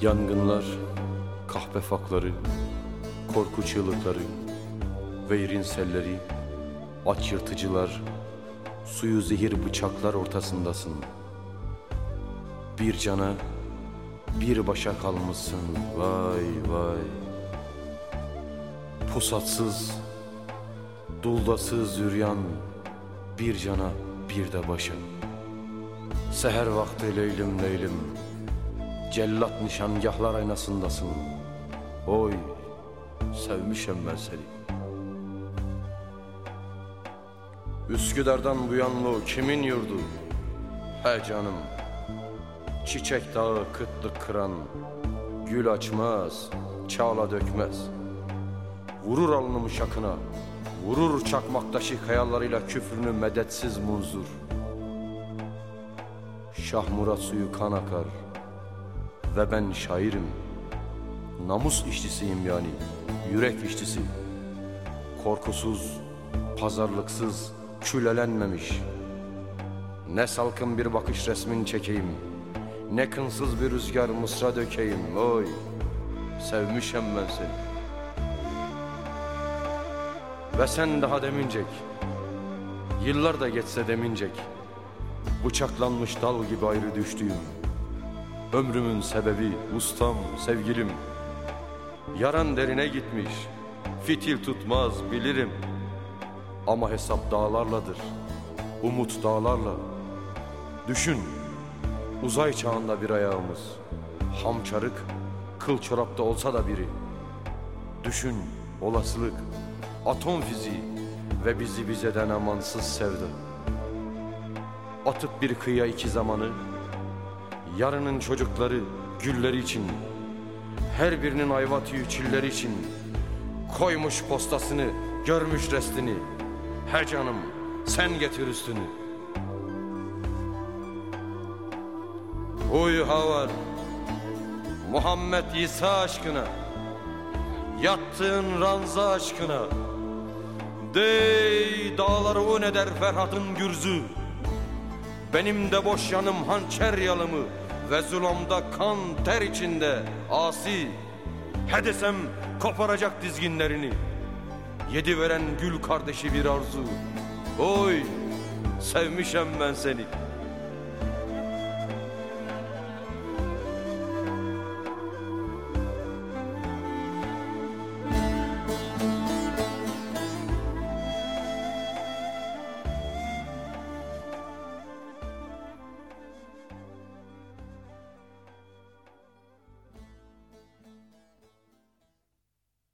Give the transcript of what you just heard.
Yangınlar, kahpe fakları, korku çığlıkları, veyrin selleri, aç yırtıcılar, suyu zehir bıçaklar ortasındasın. Bir cana, bir başa kalmışsın, vay vay. Pusatsız, duldasız yürüyen, bir cana, bir de başa. Seher vakti leylim leylim, cellat nişangahlar aynasındasın. Oy, sevmişem ben seni. Üsküdar'dan bu yanlı kimin yurdu? He canım, çiçek dağı kıtlık kıran, gül açmaz, çağla dökmez. Vurur alnımı şakına, vurur çakmaktaşı hayallarıyla küfrünü medetsiz munzur. Şah Murat suyu kan akar ve ben şairim. Namus işçisiyim yani, yürek işçisi. Korkusuz, pazarlıksız, külelenmemiş. Ne salkın bir bakış resmin çekeyim, ne kınsız bir rüzgar mısra dökeyim. Oy, sevmişem ben seni. Ve sen daha demincek, yıllar da geçse demincek, bıçaklanmış dal gibi ayrı düştüğüm, ömrümün sebebi, ustam, sevgilim, yaran derine gitmiş, fitil tutmaz bilirim, ama hesap dağlarladır, umut dağlarla. Düşün, uzay çağında bir ayağımız, hamçarık, kıl çorapta olsa da biri. Düşün, olasılık, atom fiziği ve bizi bizeden amansız sevda. Atıp bir kıyıya iki zamanı, yarının çocukları gülleri için, her birinin ayva tüyü çilleri için, koymuş postasını, görmüş restini, he canım sen getir üstünü. Huy havar, Muhammed İsa aşkına, yattığın ranza aşkına, Dey dağları un eder Ferhat'ın gürzü. Benim de boş yanım hançer yalımı Ve zulamda kan ter içinde asi. He desem koparacak dizginlerini. Yedi veren gül kardeşi bir arzu. Oy sevmişem ben seni